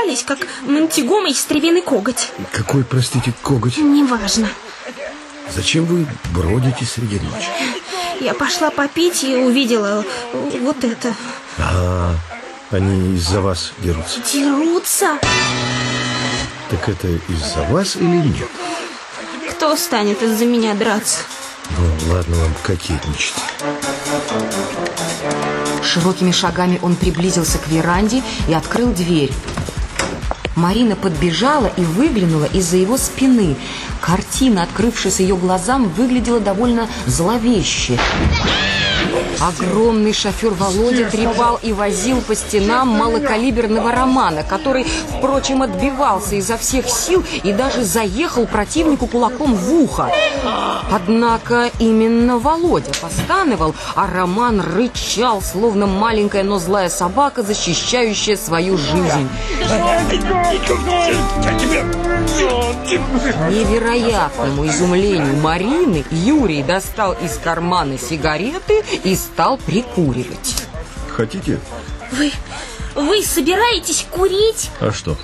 разбежались, как мантигома и стревенный коготь. Какой, простите, коготь? Неважно. Зачем вы бродите среди ночи? Я пошла попить и увидела вот это. А, они из-за вас дерутся. Дерутся? Так это из-за вас или нет? Кто станет из-за меня драться? Ну, ладно вам кокетничать. Широкими шагами он приблизился к веранде и открыл дверь. Марина подбежала и выглянула из-за его спины. Картина, открывшаяся ее глазам, выглядела довольно зловеще. Огромный шофер Володя трепал и возил по стенам малокалиберного Романа, который, впрочем, отбивался изо всех сил и даже заехал противнику кулаком в ухо. Однако именно Володя постановал, а Роман рычал, словно маленькая, но злая собака, защищающая свою жизнь. Невероятному изумлению Марины Юрий достал из кармана сигареты и стал прикуривать. Хотите? Вы, вы собираетесь курить? А что?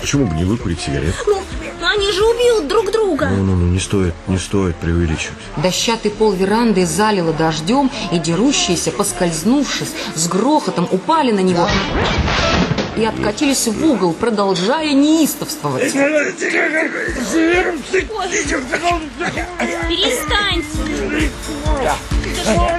Почему бы не выкурить сигарет? Ну, они же убьют друг друга. Ну, ну, ну, не стоит, не стоит преувеличивать. Дощатый пол веранды залило дождем, и дерущиеся, поскользнувшись, с грохотом упали на него и откатились в угол, продолжая неистовствовать. Перестаньте! は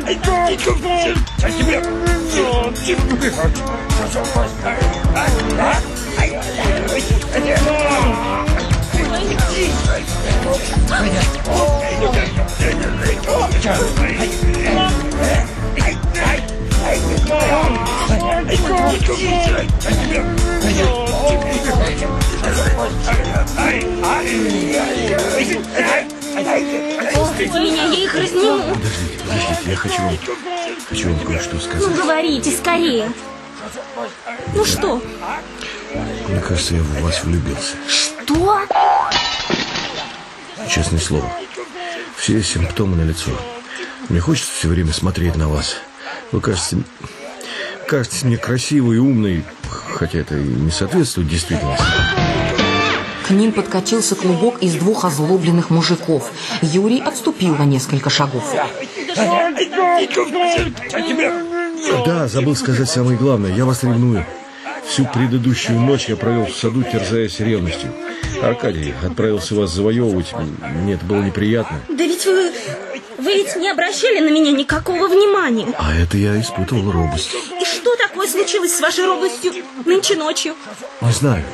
い。Я хочу вам, хочу вам кое-что сказать. Ну, говорите, скорее. Ну что? Мне кажется, я в вас влюбился. Что? Честное слово. Все симптомы на лицо. Мне хочется все время смотреть на вас. Вы кажется, кажется мне красивой и умной, хотя это и не соответствует действительности. К ним подкатился клубок из двух озлобленных мужиков. Юрий отступил на несколько шагов. Да, забыл сказать самое главное. Я вас ревную. Всю предыдущую ночь я провел в саду, терзаясь ревностью. Аркадий отправился вас завоевывать. Мне это было неприятно. Да ведь вы... Вы ведь не обращали на меня никакого внимания. А это я испытывал робость. И что такое случилось с вашей робостью нынче ночью? Не знаю.